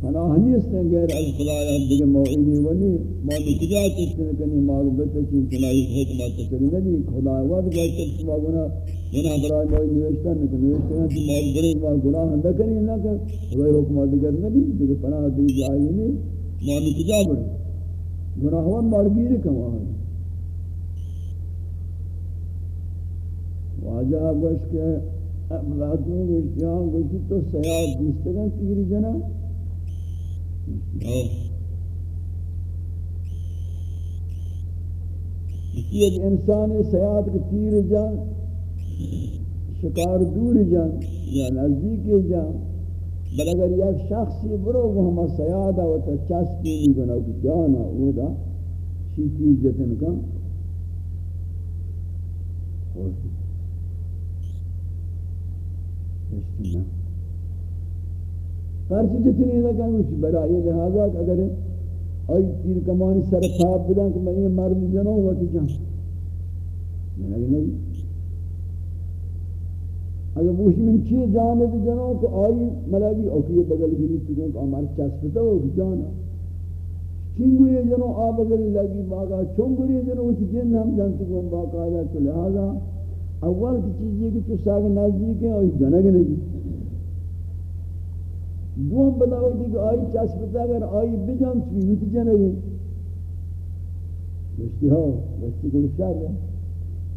[SPEAKER 1] پناہ نیست ہیں، غیر از خدای دیگه موعدی ولی۔ ما نکجا چیزن کنی معروبت چیز چنائی حکمات تکری نبی خدا وقت گئی تک شما گناہ گناہ برای موئی نوشتن نکن نوشتن ہیں کہ موئی برای ما گناہ نکنی نکن خدای حکمات دیگر نبی دیگه پناہ دی جائی نہیں ما نکجا بڑی گناہ وان مارگیر کما ہے واجہ گوش کے افلاتوں گوشتیاں گوشتی تو سیاد دیستگن تیری جنہ یہ انسان سیاد کے تیر جان، شکار دور جان، یا نزدیک جان. بل اگر یک شخصی برو، وہ ہما سیاد ہے تو چسکی نہیں بنا کہ جانا وہ دا چیتی جتن کا خوشی. خوشی ہر چیز جتنی لگا اس برای لہذا اگر ای تیر کمانی سر تاب بدن، کہ میں یہ مرد جنو ہوتی جان. نہیں نہیں اگر بوشی من چی جانب جنو کہ آئی ملاگی اوکی بگل گری تجھوں کہ ہمارے چسپتا ہو جانا چنگو یہ جنو آ بگل لگی باقا چنگو یہ جنو اسی جن ہم جانتے ہیں باقا آیا تو لہذا اول کی چیز یہ کہ تو ساگ نزدیک ہے اور جنگ نہیں دوم بلاو دیگه آئی چسبتا اگر آئی بجان چوی ویتی جنگی گشتی ها گشتی کل شر ہے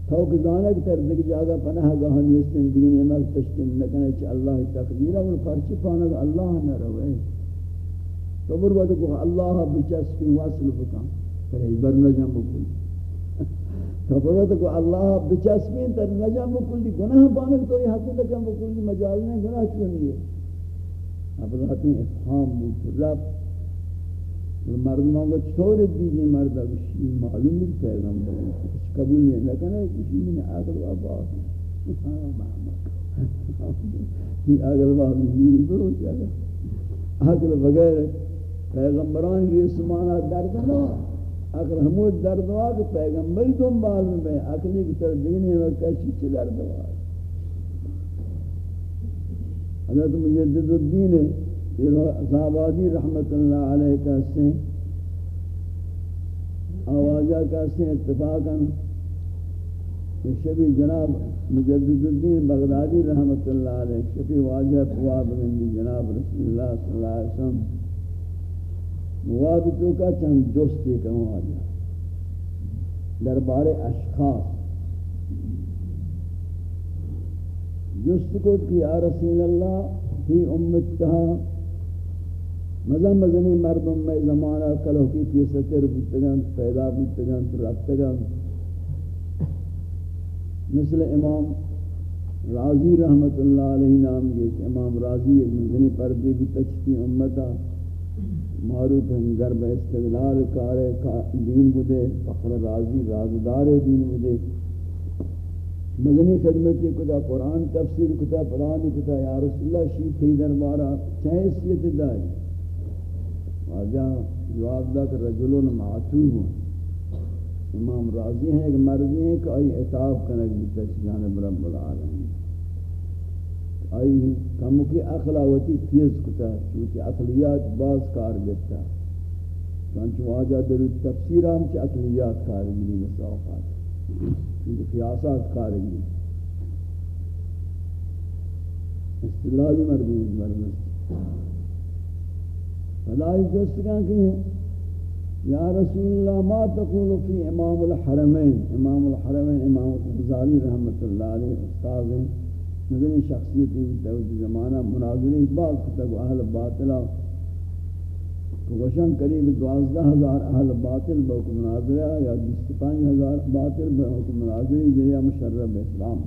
[SPEAKER 1] تو کہ زانا کی طرف دیکھ جاگا پناہ گاہنی زندگی نعمت تشکل نکنے چا اللہ تقدیر اور پرچی پانا کہ اللہ نہ روے تو برباد کو اللہ بچسکی واصل بکا پر ایبر نجم بکل تو برباد کو اللہ بچسکی تر نجم بکل دی گناہ پانا تو یہ حق لکم بکل دی مجال نے گناہ چونی ہے افراد میں افہام بود رب مردموں کو چھوڑ دیجیے مرد ابشی معلوم نہیں پیغمبر کچھ قبول نہیں لیکن کسی میں عقل و بات یہ عقل و بات نہیں برو جاگا عقل بغیر پیغمبران یہ سمانا درد نہ عقل ہمود درد ہوا کہ پیغمبری دنبال میں عقلی کی طرف دینے میں کسی چھ درد ہوا حضرت مجدد الدین ہے صحابادی رحمت اللہ علیہ کا سے آوازہ کا سے اتفاقا شبی جناب مجدد الدین بغدادی رحمت اللہ علیہ، شبی واجہ فواب گندی جناب رسول اللہ صلی اللہ علیہ وسلم، موابطوں کا چند دوستی کہوں آجا۔ دربار اشخاص۔ جست کو کہ یا رسول اللہ، ہی امت کہا مزم مزنی مردم میں زمانہ کلو کی پیستر بودتگان پیدا بودتگان رفتگان مثل امام راضی رحمت اللہ علیہ نام کے امام راضی ایک مدنی پردے بھی تچتی امتا، معروف ہیں، گرب استدلال کار دین بدے فخر راضی رازدار دین بدے مدنی خدمت کتا قرآن تفسیر کتا، قرآن کتا، یا رسول اللہ شیف تھی دربارہ، چاہے سیت دائی. واجہ جواب دا کہ رجلون معتو ہوں۔ امام راضی ہیں کہ مرضی ہیں کہ آئی اعتاب کنک بیتا جانب رب العالمین۔ آئی کمو کی اخلاوتی تیز کتا ہے چوتی اخلیات باز کار گتا چانچہ واجہ در تفسیر ہم چی اخلیات کار گلی مساوقات۔ چونکہ قیاسات کار گلی استلالی مرضی مرضی فلائی جستگاں کی ہیں۔ یا رسول اللہ، ما تقول فی امام الحرمین۔ امام الحرمین، امام غزالی رحمت اللہ علیہ استاد ہیں۔ مدنی شخصیتی توجہ زمانہ مناظری بعض کتب اہل باطلہ وشن قریب دوازدہ ہزار اہل باطل بہت مناظرہ یا بیس پانچ ہزار باطل بہت مناظری جہیا مشرب اسلام۔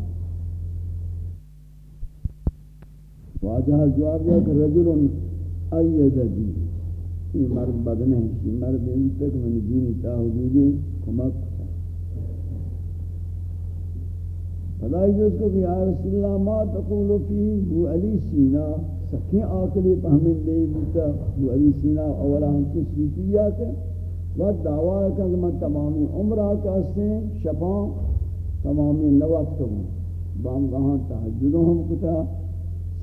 [SPEAKER 1] واجہ جواب دیا کہ رجل اید دین یہ مرد بد نہیں یہ مرد ان تک من دینی تا حدودی کمک کتا فلائی جس کو کہ یا رسول اللہ ما تقول فی بو علی سینا. سکھیں آکلی پہمن دے بیتا بو علی سینا اولا ہم سے سوچیا کہ وہ دعویٰ ہے کہ میں تمامی عمرہ کا سے شفاں تمامی نوقت ہوں بام گاہاں تحجدوں ہم کتا.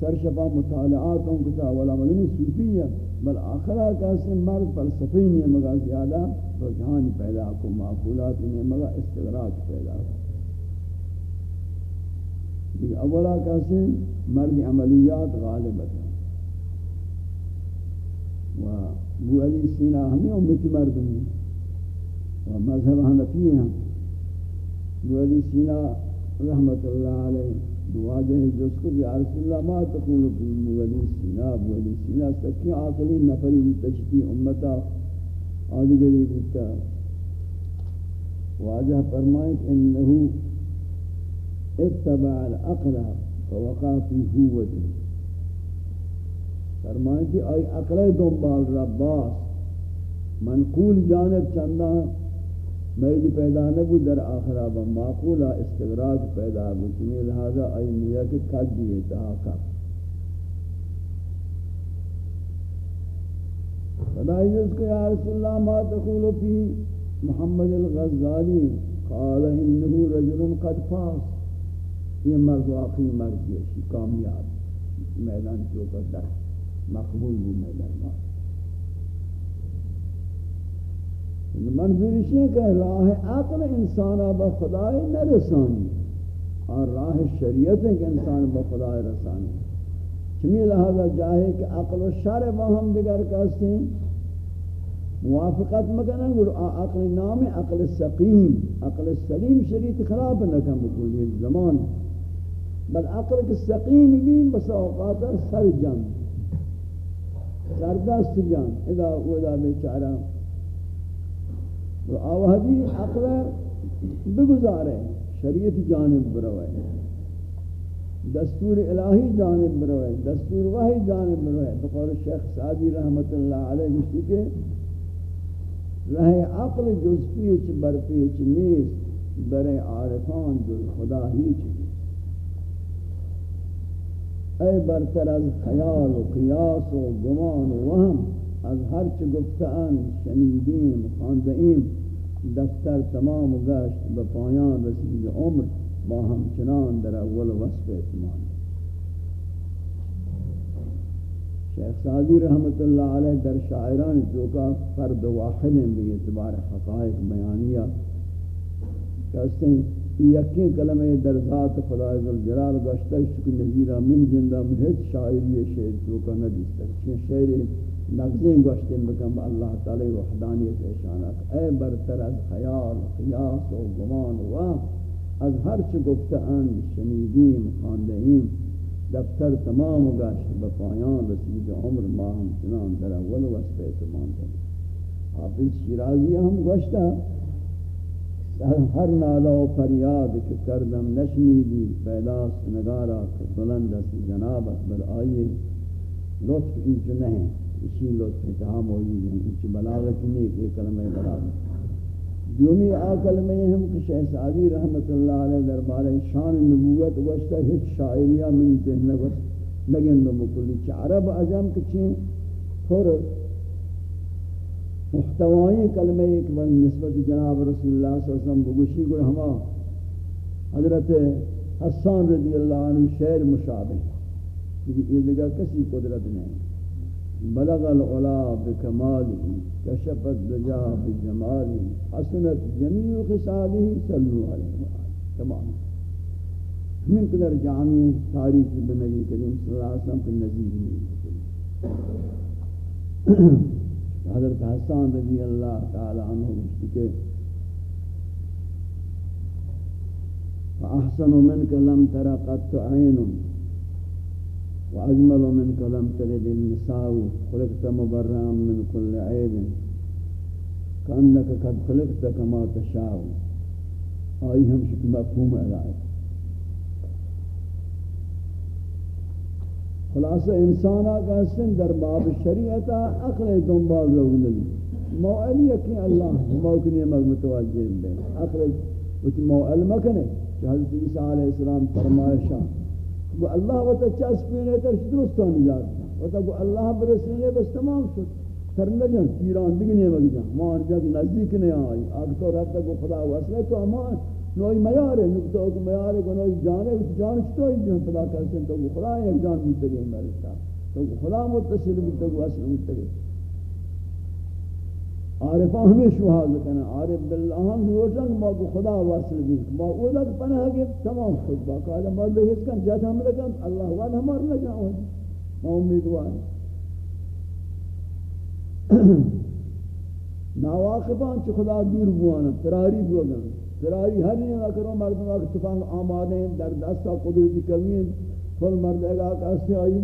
[SPEAKER 1] سر شفا مطالعات ہوں کتا. ولا مدنی صوفی ہے بل آخرہ کیسے مرد فلسفی نہیں مگا زیادہ رجحان پیدا کو معقولات نہیں مگا استغراق پیدا کو۔ اولا کیسے مرد عملیات غالبت ہیں۔ و بو علی سینہ ہمیں امتی مرد ہیں۔ و مذہب حنفی ہیں۔ بو علی سینہ رحمت اللہ علیہ دواجہ جس کو یا رسول اللہ ما تقول فی مولی سینا مولی سینا سکی عاقلی نفری تشتی امتا آدھگری بیتا واجہ فرمائیں کہ انہو اتبع العقل فوقع فی ہووتی فرمائیں کہ آئی عقل دنبال رباس منقول جانب چندہ میل پیدا نہ نبو در آخرہ با معقولہ استغراق پیدا بو چنی یعنی لہذا آئی میا کہ کج دیئے تحاکا فدائی جس کو یا رسول اللہ ما تقول فی محمد الغزالی قال انہو رجل قد فاس. یہ مرد واقعی مرد یہ کامیاب. میدان چوکا در، مقبول بو میدان. مات منظور کہ راہ عقل انسان با خدا نہ رسانی اور راہ شریعت ہے کہ انسان با خدا رسانی. چمی لہذا جاہے کہ عقل و شر با ہم دیگر کہتے ہیں موافقت مکنن گر عقل نام عقل سقیم. عقل سلیم شریعت خراب نکن بکل یہ زمان. بل عقل کے سقیم بھی بس اوقات سر جان. سردست جان. اذا ودا بیچارہ تو آوہدی عقل بگزارے، شریعت جانب بروے۔ دستور الہی جانب بروے، دستور وحی جانب بروے۔ بقول شیخ سعدی رحمت اللہ علیہ گشتی کے رہ عقل جز پیچ، بر پیچ نیست، برے عارفان جز خدا ہی چلی اے برتر از خیال و قیاس و گمان و وهم، از هر چه گفتن شنیدیم خواندیم دفتر تمام گشت به پایان رسید عمر با همچنان در اول وصف اتمان شیخ سعدی رحمت اللہ علیہ در شاعران جو فرد واحد ہیں بھی اعتبار حقائق بیانیہ کہتے ہیں یقین کلمہ در ذات خدا عزالجلال گشتہ شکر نظیرہ من جندہ من حد شاعری شعر جو کا ندیستہ شعر لفظیں گوشتیں بکم اللہ تعالی وحدانیت اشانت اے برتر از خیال، قیاس و گمان و از ہر چھ گفتان شنیدیم خاندہیم دفتر تمام گشت بپایان رسید عمر ما ہم چنان در اول وصف اعتمان دیں حافظ شیرازی ہم گوشتا ہر نالا و فریاد کہ کردم نشمیدی پیداس نگارا کہ بلند است جنابت بل آئیے لطف انچ نہیں اسی لطف اتحا موجود ہیں انچ بلاغت نہیں کہ کلمہ بلاغت دومی آقل میں ہم کہ شیخ سعدی رحمت اللہ علیہ دربار شان نبوت وشتا ہت شاعریہ من ذہن وشت لگن بمکلی چھ عرب عجم کچھیں تھوڑا محتوائی کلمہ ایک بل نسبت جناب رسول اللہ صلی اللہ علیہ وسلم بگوشی کو ہما حضرت حسان رضی اللہ عنہ شعر مشابہ۔ یہ دیگا کسی قدرت نہیں۔ بلغ العلا بکمالی، کشفت دجا بجمالی، حسنت جمیع خسالی صلو علیہ وآلہ تمام. من قدر جامع تاریخ بنبی کریم صلی اللہ علیہ وسلم کے نزید نہیں حضرت حسان رضی اللہ تعالی عنہ کہ، فأحسن منك لم تر قط عين وأجمل منك لم تلد النساء خلقت مبرا من كل عيب. كأنك قد خلقت كما تشاء. آئی ہم شکل مفہوم علائق خلاصہ انسانا کا سن در باب شریعتا عقل دنبال لوگ نبی. موعل یکی اللہ موکنی مگ متوجہ بے عقل وچ موعل مکنے. کہ حضرت عیسیٰ علیہ السلام فرمائشا گو اللہ و تا چس پینے تر درستان نجات و تا گو اللہ برسینے بس تمام شد. تر نجن تیران دگنے مگ جان مار جا نزدیک نہیں آئی. آگ تو رب تک خدا وصلے تو امان. نوئی میارے، نکتہ کو میارے کو نوئی جانے اس جان چطوئی جان پدا کرسن تو گو خدا ایک جان متگئے مرتا تو گو خدا متصل متگئے وہ اصل گئے. عارفہ ہمیں شہاد کنا عارف باللہ ہم روچن ما کو خدا واصل بھی، ما اولاد پناہ کے تمام خود باقاعدہ مرد ہیس کن، جات ہم رکن اللہ وان ہمار نہ جاؤں۔ ما امیدوار۔ ناواقفان چھ خدا دور بوانا تراری بوانا۔ سرائی ہر نہیں کرو مرد کا تفنگ آمادے در دستا قدرتی کمی ہیں۔ کل مرد اگا کاسے آئی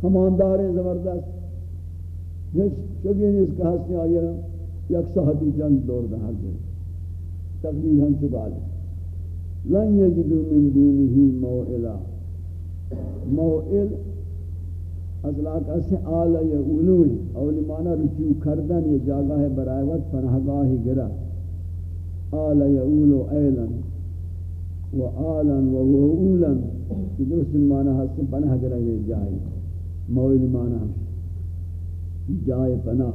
[SPEAKER 1] کماندار زبردست۔ یہ شگین اس کا حسن آئی یک صحبی جنگ دور دہر دے تقدیر ہم سبال لن یجدو من دونه موئلا موئل اصلا کسی آلہ یعولوی اولی مانا رجوع کردن یہ جاگہ برائے وقت پناہگاہی گرہ آل یعول ایلا و آلا و وعولا کہ درست معنی حسن پناہ گرے جائے مولی معنی جائے پناہ۔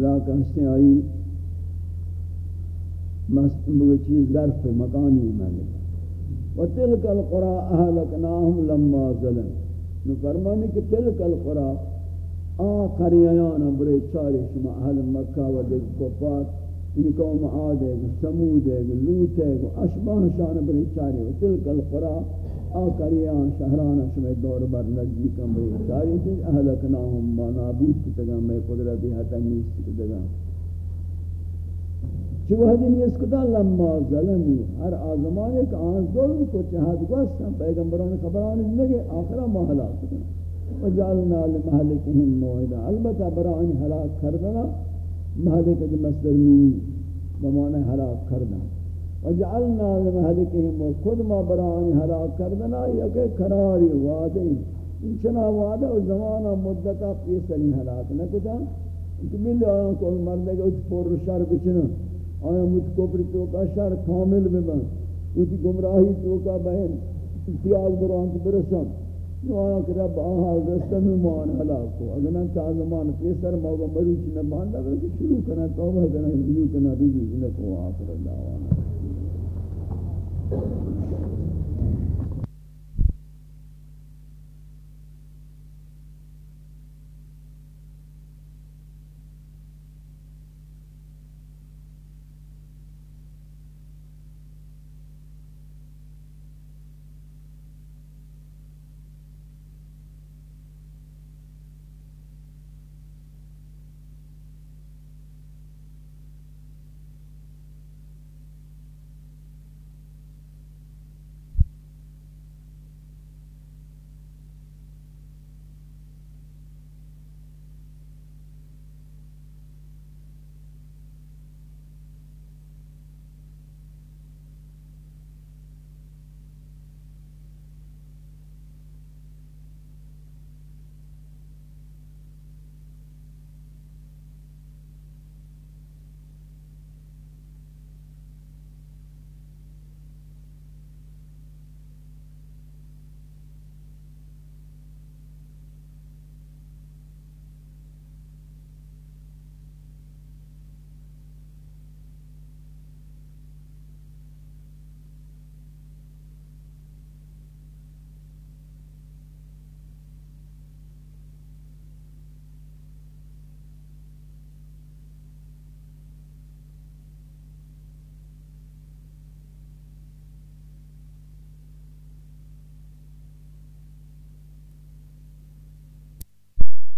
[SPEAKER 1] ذاک ہستے آئی۔ چیز ظرف مکانی میں وتلك القرى اهلكناهم لما ظلم نو فرمانے کہ تلك القرى آ قریان برے چارے شما اہل مکہ و دیکھ کفار۔ ان قوم عاد ہے سمود ہے لوط ہے اشباہ شان بری چاری و تلک القرى آکریان شہران شمی دور بر نزدیک بری چاری سے اہلکناہم ما نابود کی تگا میں قدرتی حتی نیست کی تگا چو حدی نیست کتا لما ظلمی، ہر آزمان ایک آن ظلم کو چہاد گوستا پیغمبران خبران لگے آخرہ ما حلاک کنا وجعلنا لمحلکہم موعدا، البتہ بران حلاک کردنا مہلک جو مصدر می بمانے ہلاک کرنا وجعلنا لمہلکہم و خود ما برانی ہلاک کردنا یا کہ قراری وعدی انچنا وعدہ و زمانہ مدتا پیسلی ہلاک نکتا. کہ ملی آیاں کو مردے گا اس پور شر بچنا آیا مجھ کوپری توکا شر کامل ببن. اسی گمراہی توکا بہن امتیاز بران برسن. آیا کہ رب آہا رستہ میں مان حلاک کو. اگر نہ چاہ زمان پیسر موگا مروچ نہ باندھا شروع کرنا توبہ کرنا رجوع کرنا رجوع کرنا کو آخر دعوانا Thank you.